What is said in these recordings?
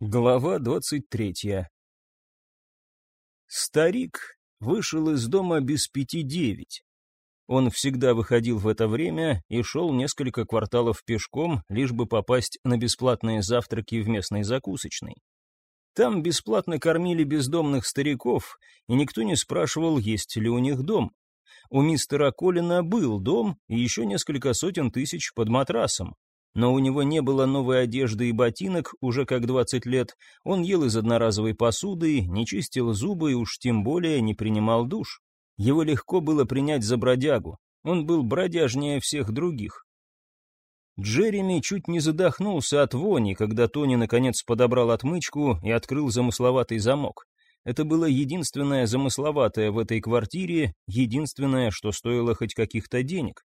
Глава двадцать третья. Старик вышел из дома без пяти девять. Он всегда выходил в это время и шел несколько кварталов пешком, лишь бы попасть на бесплатные завтраки в местной закусочной. Там бесплатно кормили бездомных стариков, и никто не спрашивал, есть ли у них дом. У мистера Колина был дом и еще несколько сотен тысяч под матрасом, но у него не было новой одежды и ботинок уже как 20 лет, он ел из одноразовой посуды, не чистил зубы и уж тем более не принимал душ. Его легко было принять за бродягу, он был бродяжнее всех других. Джереми чуть не задохнулся от вони, когда Тони наконец подобрал отмычку и открыл замысловатый замок. Это было единственное замысловатое в этой квартире, единственное, что стоило хоть каких-то денег.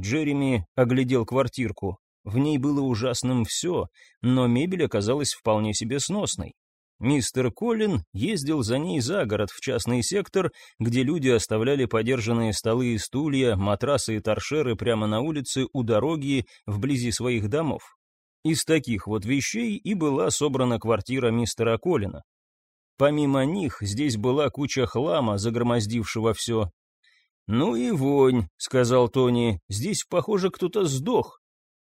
Джереми оглядел квартирку. В ней было ужасным все, но мебель оказалась вполне себе сносной. Мистер Коллин ездил за ней за город в частный сектор, где люди оставляли подержанные столы и стулья, матрасы и торшеры прямо на улице у дороги вблизи своих домов. Из таких вот вещей и была собрана квартира мистера Коллина. Помимо них, здесь была куча хлама, загромоздившего все. «Ну и вонь», — сказал Тони, — «здесь, похоже, кто-то сдох.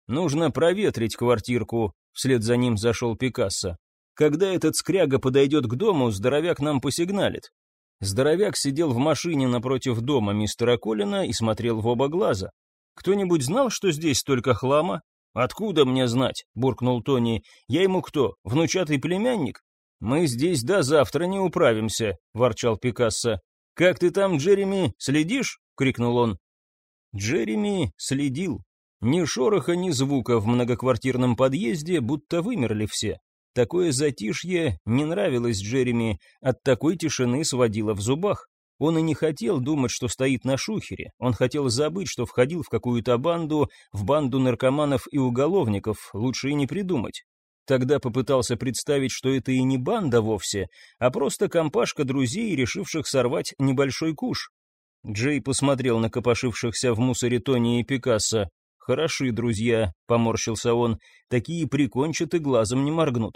Нужно проветрить квартирку, вслед за ним зашел Пикассо. Когда этот скряга подойдет к дому, здоровяк нам посигналит. Здоровяк сидел в машине напротив дома мистера Колина и смотрел в оба глаза. Кто-нибудь знал, что здесь столько хлама? Откуда мне знать? буркнул Тони. Я ему кто? Внучатый племянник? Мы здесь до завтра не управимся, ворчал Пикассо. Как ты там, Джереми, следишь? крикнул он. Джереми следил. Ни шороха, ни звука в многоквартирном подъезде, будто вымерли все. Такое затишье не нравилось Джереми, от такой тишины сводило в зубах. Он и не хотел думать, что стоит на шухере. Он хотел забыть, что входил в какую-то банду, в банду наркоманов и уголовников, лучше и не придумать. Тогда попытался представить, что это и не банда вовсе, а просто компашка друзей, решивших сорвать небольшой куш. Джей посмотрел на копошившихся в мусоре Тони и Пикассо. «Хороши, друзья», — поморщился он, — «такие прикончат и глазом не моргнут».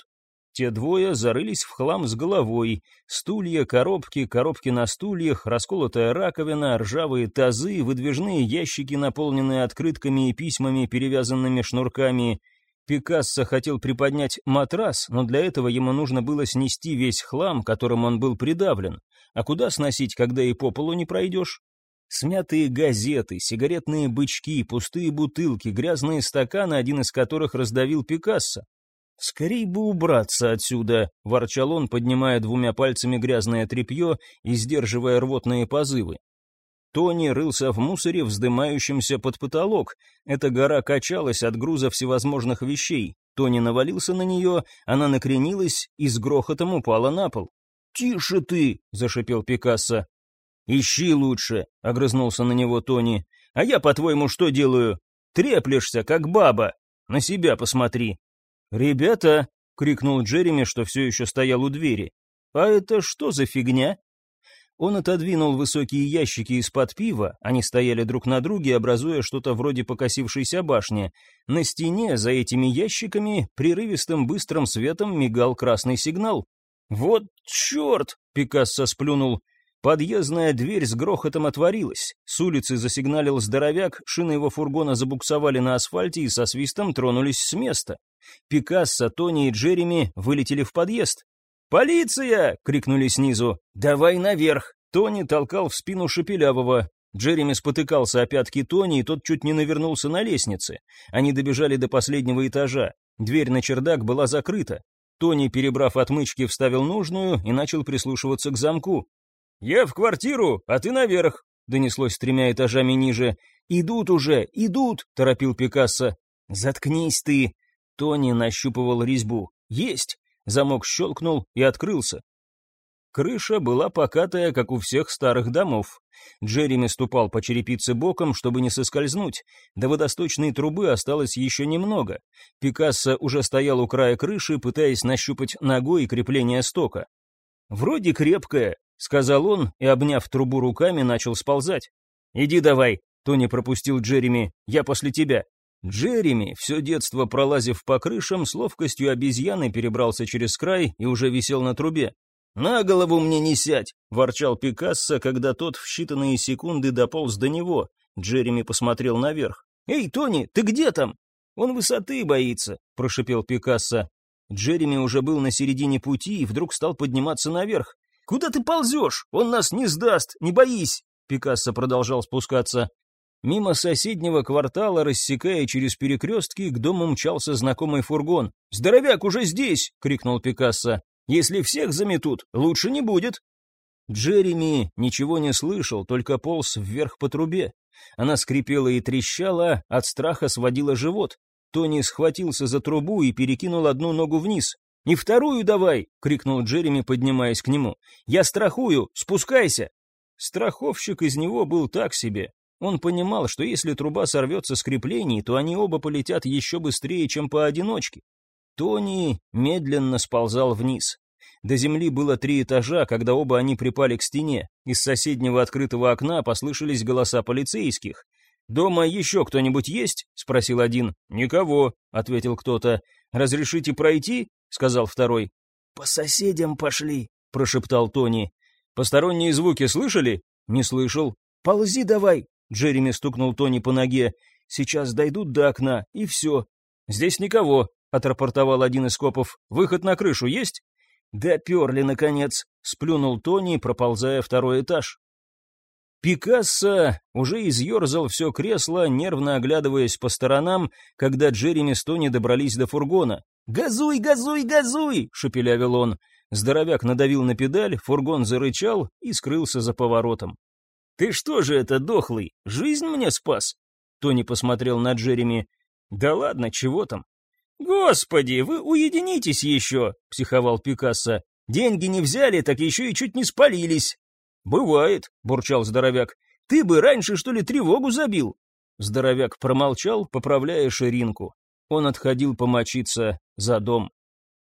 Те двое зарылись в хлам с головой. Стулья, коробки, коробки на стульях, расколотая раковина, ржавые тазы, выдвижные ящики, наполненные открытками и письмами, перевязанными шнурками. Пикассо хотел приподнять матрас, но для этого ему нужно было снести весь хлам, которым он был придавлен. А куда сносить, когда и по полу не пройдешь? Смятые газеты, сигаретные бычки, пустые бутылки, грязные стаканы, один из которых раздавил Пикассо. «Скорей бы убраться отсюда», — ворчал он, поднимая двумя пальцами грязное тряпье и сдерживая рвотные позывы. Тони рылся в мусоре, вздымающемся под потолок. Эта гора качалась от груза всевозможных вещей. Тони навалился на нее, она накренилась и с грохотом упала на пол. «Тише ты!» — зашипел Пикассо. «Ищи лучше», — огрызнулся на него Тони. «А я, по-твоему, что делаю? Треплешься, как баба. На себя посмотри». «Ребята!» — крикнул Джереми, что все еще стоял у двери. «А это что за фигня?» Он отодвинул высокие ящики из-под пива, они стояли друг на друге, образуя что-то вроде покосившейся башни. На стене за этими ящиками прерывистым быстрым светом мигал красный сигнал. «Вот черт!» — Пикассо сплюнул. Подъездная дверь с грохотом отворилась. С улицы засигналил здоровяк, шины его фургона забуксовали на асфальте и со свистом тронулись с места. Пикассо, Тони и Джереми вылетели в подъезд. «Полиция!» — крикнули снизу. «Давай наверх!» Тони толкал в спину Шепелявого. Джереми спотыкался о пятки Тони, и тот чуть не навернулся на лестнице. Они добежали до последнего этажа. Дверь на чердак была закрыта. Тони, перебрав отмычки, вставил нужную и начал прислушиваться к замку. «Я в квартиру, а ты наверх», — донеслось тремя этажами ниже. «Идут уже, идут», — торопил Пикассо. «Заткнись ты!» Тони нащупывал резьбу. «Есть!» Замок щелкнул и открылся. Крыша была покатая, как у всех старых домов. Джереми ступал по черепице боком, чтобы не соскользнуть. До водосточной трубы осталось еще немного. Пикассо уже стоял у края крыши, пытаясь нащупать ногой крепление стока. «Вроде крепкая», — сказал он и, обняв трубу руками, начал сползать. «Иди давай», — Тони пропустил Джереми, — «я после тебя». Джереми, все детство пролазив по крышам, с ловкостью обезьяны перебрался через край и уже висел на трубе. «На голову мне не сядь!» — ворчал Пикассо, когда тот в считанные секунды дополз до него. Джереми посмотрел наверх. «Эй, Тони, ты где там?» «Он высоты боится», — прошипел Пикассо. Джереми уже был на середине пути и вдруг стал подниматься наверх. «Куда ты ползешь? Он нас не сдаст, не боись!» Пикассо продолжал спускаться. Мимо соседнего квартала, рассекая через перекрестки, к дому мчался знакомый фургон. «Здоровяк уже здесь!» — крикнул Пикассо. «Если всех заметут, лучше не будет!» Джереми ничего не слышал, только полз вверх по трубе. Она скрипела и трещала, от страха сводила живот. Тони схватился за трубу и перекинул одну ногу вниз. «Не вторую давай!» — крикнул Джереми, поднимаясь к нему. «Я страхую! Спускайся!» Страховщик из него был так себе. Он понимал, что если труба сорвется с креплений, то они оба полетят еще быстрее, чем поодиночке. Тони медленно сползал вниз. До земли было три этажа, когда оба они припали к стене. Из соседнего открытого окна послышались голоса полицейских. «Дома еще кто-нибудь есть?» — спросил один. «Никого», — ответил кто-то. «Разрешите пройти?» — сказал второй. «По соседям пошли», — прошептал Тони. «Посторонние звуки слышали?» «Не слышал». «Ползи давай», — Джереми стукнул Тони по ноге. «Сейчас дойдут до окна, и все». «Здесь никого», — отрапортовал один из копов. «Выход на крышу есть?» «Доперли, наконец», — сплюнул Тони, проползая второй этаж. Пикассо уже изъерзал все кресло, нервно оглядываясь по сторонам, когда Джереми с Тони добрались до фургона. «Газуй, газуй, газуй!» — шепелявил он. Здоровяк надавил на педаль, фургон зарычал и скрылся за поворотом. «Ты что же это, дохлый, жизнь мне спас?» Тони посмотрел на Джереми. «Да ладно, чего там? «Господи, вы уединитесь еще!» — психовал Пикассо. «Деньги не взяли, так еще и чуть не спалились». «Бывает», — бурчал здоровяк. «Ты бы раньше, что ли, тревогу забил?» Здоровяк промолчал, поправляя ширинку. Он отходил помочиться за дом.